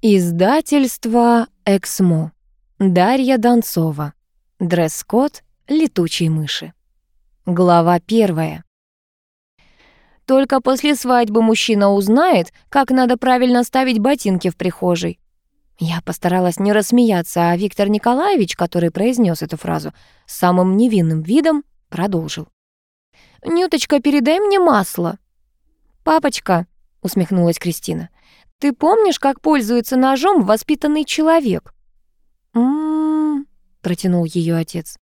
Издательство «Эксмо». Дарья Донцова. Дресс-код летучей мыши. Глава первая. Только после свадьбы мужчина узнает, как надо правильно ставить ботинки в прихожей. Я постаралась не рассмеяться, а Виктор Николаевич, который произнес эту фразу, самым невинным видом продолжил. «Нюточка, передай мне масло». «Папочка», — усмехнулась Кристина, ты помнишь, как пользуется ножом воспитанный человек?» «М-м-м», протянул ее отец.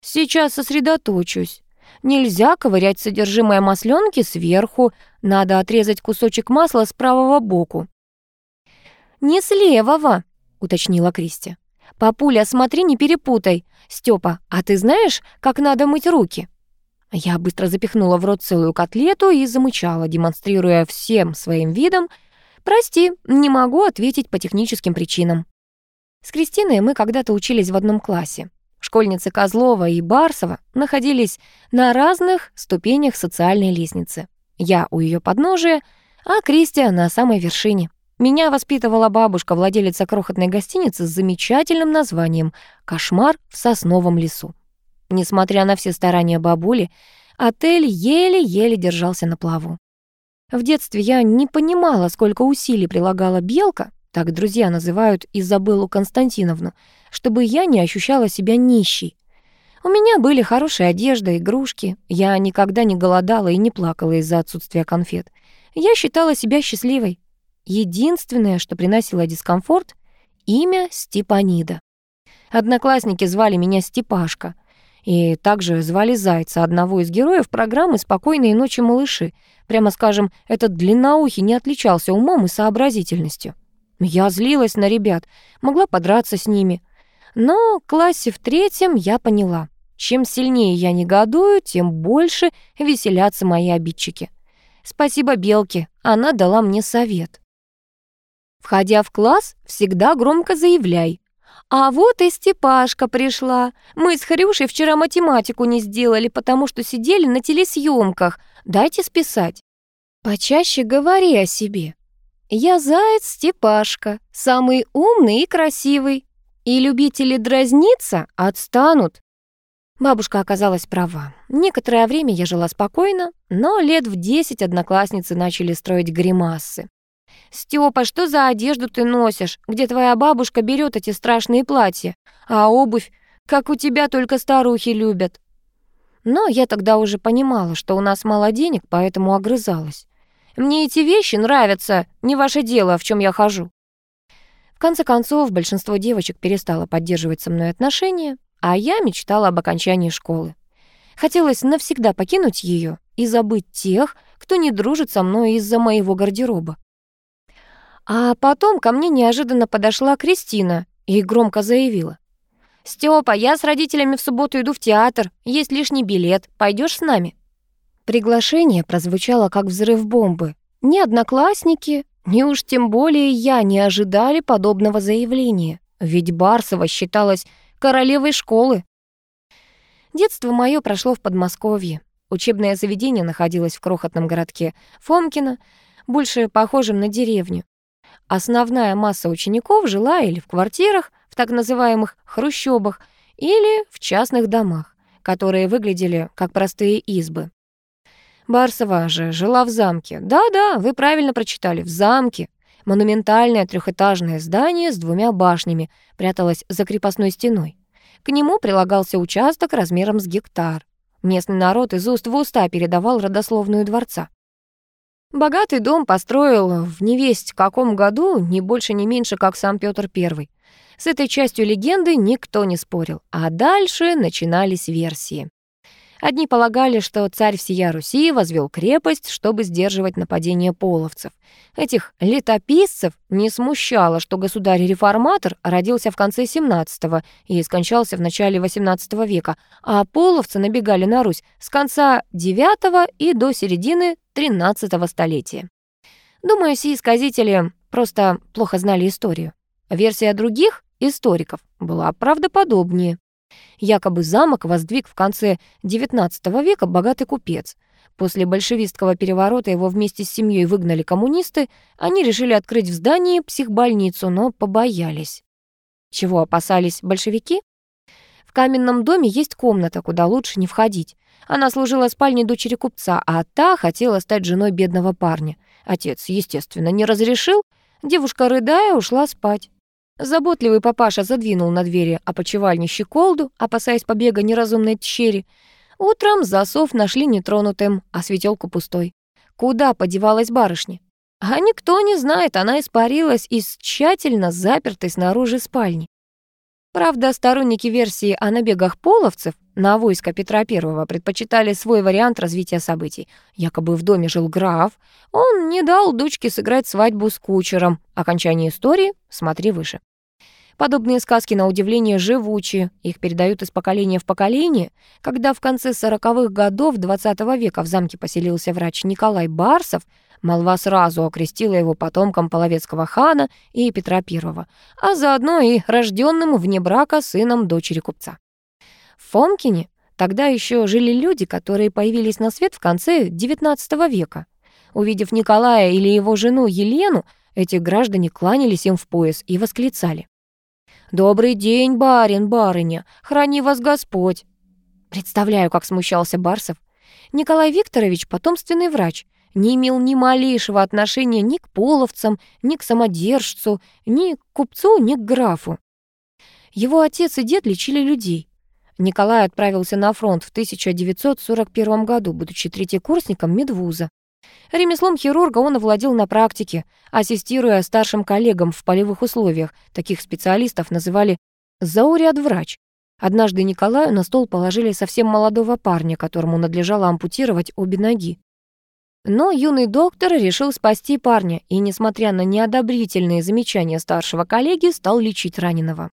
«Сейчас сосредоточусь. Нельзя ковырять содержимое масленки сверху, надо отрезать кусочек масла с правого боку». «Не с левого», — уточнила Кристи. «Папуля, смотри, не перепутай. Степа, а ты знаешь, как надо мыть руки?» Я быстро запихнула в рот целую котлету и замычала, демонстрируя всем своим видом, «Прости, не могу ответить по техническим причинам». С Кристиной мы когда-то учились в одном классе. Школьницы Козлова и Барсова находились на разных ступенях социальной лестницы. Я у ее подножия, а Кристия на самой вершине. Меня воспитывала бабушка, владелица крохотной гостиницы с замечательным названием «Кошмар в сосновом лесу». Несмотря на все старания бабули, отель еле-еле держался на плаву. В детстве я не понимала, сколько усилий прилагала Белка, так друзья называют Изабеллу Константиновну, чтобы я не ощущала себя нищей. У меня были хорошая одежда, игрушки. Я никогда не голодала и не плакала из-за отсутствия конфет. Я считала себя счастливой. Единственное, что приносило дискомфорт — имя Степанида. Одноклассники звали меня Степашка — и также звали Зайца, одного из героев программы «Спокойные ночи, малыши». Прямо скажем, этот длинноухий не отличался умом и сообразительностью. Я злилась на ребят, могла подраться с ними. Но в классе в третьем я поняла, чем сильнее я негодую, тем больше веселятся мои обидчики. Спасибо Белке, она дала мне совет. Входя в класс, всегда громко заявляй «А вот и Степашка пришла. Мы с Хрюшей вчера математику не сделали, потому что сидели на телесъемках. Дайте списать». Почаще говори о себе. Я заяц Степашка, самый умный и красивый. И любители дразниться отстанут. Бабушка оказалась права. Некоторое время я жила спокойно, но лет в десять одноклассницы начали строить гримасы. «Стёпа, что за одежду ты носишь? Где твоя бабушка берет эти страшные платья? А обувь? Как у тебя только старухи любят». Но я тогда уже понимала, что у нас мало денег, поэтому огрызалась. «Мне эти вещи нравятся, не ваше дело, в чем я хожу». В конце концов, большинство девочек перестало поддерживать со мной отношения, а я мечтала об окончании школы. Хотелось навсегда покинуть ее и забыть тех, кто не дружит со мной из-за моего гардероба. А потом ко мне неожиданно подошла Кристина и громко заявила. «Стёпа, я с родителями в субботу иду в театр, есть лишний билет, пойдешь с нами?» Приглашение прозвучало как взрыв бомбы. Ни одноклассники, ни уж тем более я не ожидали подобного заявления, ведь Барсова считалась королевой школы. Детство мое прошло в Подмосковье. Учебное заведение находилось в крохотном городке Фомкино, больше похожем на деревню. Основная масса учеников жила или в квартирах, в так называемых хрущобах, или в частных домах, которые выглядели как простые избы. Барсова же жила в замке. Да-да, вы правильно прочитали, в замке. Монументальное трехэтажное здание с двумя башнями пряталось за крепостной стеной. К нему прилагался участок размером с гектар. Местный народ из уст в уста передавал родословную дворца. Богатый дом построил в невесть каком году, не больше, не меньше, как сам Петр I. С этой частью легенды никто не спорил, а дальше начинались версии. Одни полагали, что царь всея Руси возвел крепость, чтобы сдерживать нападение половцев. Этих летописцев не смущало, что государь-реформатор родился в конце 17 и скончался в начале 18 века, а половцы набегали на Русь с конца 9 и до середины 13 столетия. Думаю, все исказители просто плохо знали историю. Версия других историков была правдоподобнее. Якобы замок воздвиг в конце XIX века богатый купец. После большевистского переворота его вместе с семьей выгнали коммунисты, они решили открыть в здании психбольницу, но побоялись. Чего опасались большевики? Каменном доме есть комната, куда лучше не входить. Она служила спальней дочери купца, а та хотела стать женой бедного парня. Отец, естественно, не разрешил. Девушка, рыдая, ушла спать. Заботливый папаша задвинул на двери опочивальни щеколду, опасаясь побега неразумной тщери. Утром засов нашли нетронутым, а светелку пустой. Куда подевалась барышня? А никто не знает, она испарилась из тщательно запертой снаружи спальни. Правда, сторонники версии о набегах половцев на войско Петра I предпочитали свой вариант развития событий. Якобы в доме жил граф, он не дал дочке сыграть свадьбу с кучером. Окончание истории смотри выше. Подобные сказки, на удивление, живучие. Их передают из поколения в поколение. Когда в конце 40-х годов XX -го века в замке поселился врач Николай Барсов, молва сразу окрестила его потомком половецкого хана и Петра I, а заодно и рожденным вне брака сыном дочери купца. В Фомкине тогда еще жили люди, которые появились на свет в конце XIX века. Увидев Николая или его жену Елену, эти граждане кланялись им в пояс и восклицали. «Добрый день, барин, барыня! Храни вас Господь!» Представляю, как смущался Барсов. Николай Викторович — потомственный врач, не имел ни малейшего отношения ни к половцам, ни к самодержцу, ни к купцу, ни к графу. Его отец и дед лечили людей. Николай отправился на фронт в 1941 году, будучи третьекурсником медвуза. Ремеслом хирурга он овладел на практике, ассистируя старшим коллегам в полевых условиях. Таких специалистов называли «зауряд-врач». Однажды Николаю на стол положили совсем молодого парня, которому надлежало ампутировать обе ноги. Но юный доктор решил спасти парня и, несмотря на неодобрительные замечания старшего коллеги, стал лечить раненого.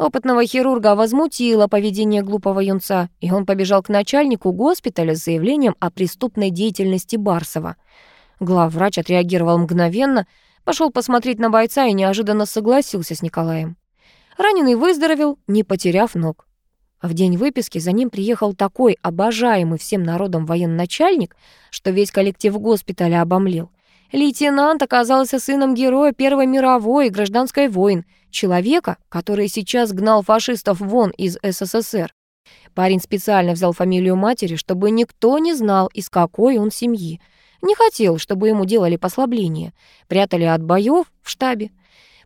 Опытного хирурга возмутило поведение глупого юнца, и он побежал к начальнику госпиталя с заявлением о преступной деятельности Барсова. Главврач отреагировал мгновенно, пошел посмотреть на бойца и неожиданно согласился с Николаем. Раненый выздоровел, не потеряв ног. В день выписки за ним приехал такой обожаемый всем народом военачальник, что весь коллектив госпиталя обомлел. Лейтенант оказался сыном героя Первой мировой и гражданской войн, человека, который сейчас гнал фашистов вон из СССР. Парень специально взял фамилию матери, чтобы никто не знал, из какой он семьи. Не хотел, чтобы ему делали послабление. Прятали от боев в штабе.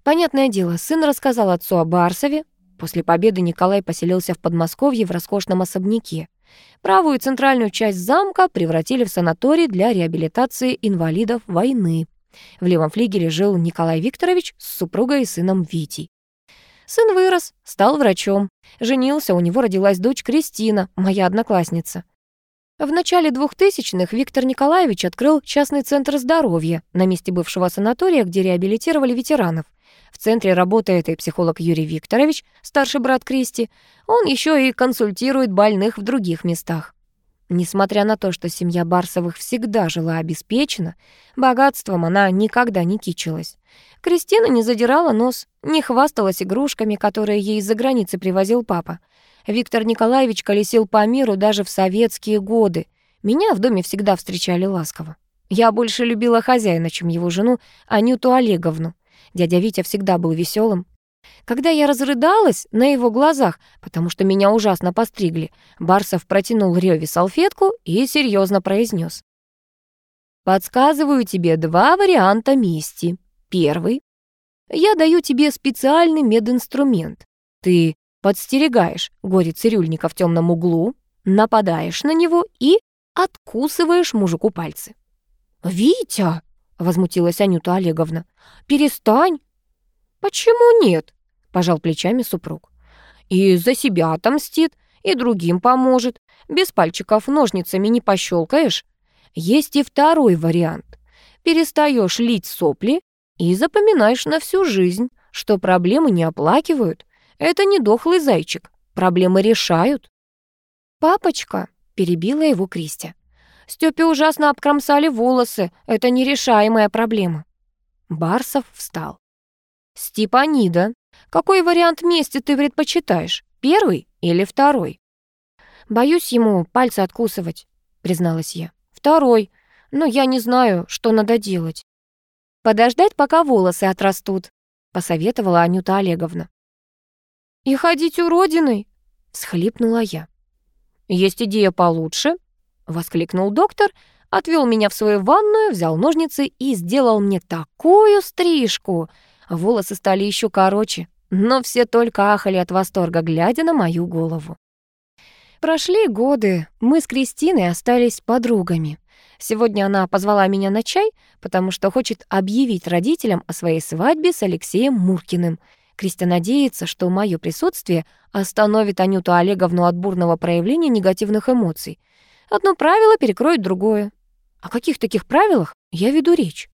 Понятное дело, сын рассказал отцу о Барсове. После победы Николай поселился в Подмосковье в роскошном особняке. Правую центральную часть замка превратили в санаторий для реабилитации инвалидов войны. В левом флигеле жил Николай Викторович с супругой и сыном Витей. Сын вырос, стал врачом. Женился, у него родилась дочь Кристина, моя одноклассница. В начале 2000-х Виктор Николаевич открыл частный центр здоровья на месте бывшего санатория, где реабилитировали ветеранов. В центре работает и психолог Юрий Викторович, старший брат Кристи. Он еще и консультирует больных в других местах. Несмотря на то, что семья Барсовых всегда жила обеспечена, богатством она никогда не кичилась. Кристина не задирала нос, не хвасталась игрушками, которые ей из-за границы привозил папа. Виктор Николаевич колесил по миру даже в советские годы. Меня в доме всегда встречали ласково. Я больше любила хозяина, чем его жену Анюту Олеговну. Дядя Витя всегда был веселым, когда я разрыдалась на его глазах, потому что меня ужасно постригли, Барсов протянул Рёве салфетку и серьезно произнес. «Подсказываю тебе два варианта мести. Первый. Я даю тебе специальный мединструмент. Ты подстерегаешь горе-цирюльника в темном углу, нападаешь на него и откусываешь мужику пальцы». «Витя!» — возмутилась Анюта Олеговна. «Перестань, «Почему нет?» — пожал плечами супруг. «И за себя отомстит, и другим поможет. Без пальчиков ножницами не пощелкаешь. Есть и второй вариант. Перестаешь лить сопли и запоминаешь на всю жизнь, что проблемы не оплакивают. Это не дохлый зайчик, проблемы решают». «Папочка», — перебила его Кристи, «Стёпе ужасно обкромсали волосы, это нерешаемая проблема». Барсов встал. «Степанида, какой вариант мести ты предпочитаешь, первый или второй?» «Боюсь ему пальцы откусывать», — призналась я. второй, но я не знаю, что надо делать. Подождать, пока волосы отрастут, посоветовала Анюта Олеговна. И ходить уродиной, всхлипнула я. Есть идея получше, воскликнул доктор, отвел меня в свою ванную, взял ножницы и сделал мне такую стрижку. Волосы стали еще короче, но все только ахали от восторга, глядя на мою голову. Прошли годы, мы с Кристиной остались подругами. Сегодня она позвала меня на чай, потому что хочет объявить родителям о своей свадьбе с Алексеем Муркиным. Кристина надеется, что мое присутствие остановит Анюту Олеговну от бурного проявления негативных эмоций. Одно правило перекроет другое. О каких таких правилах я веду речь?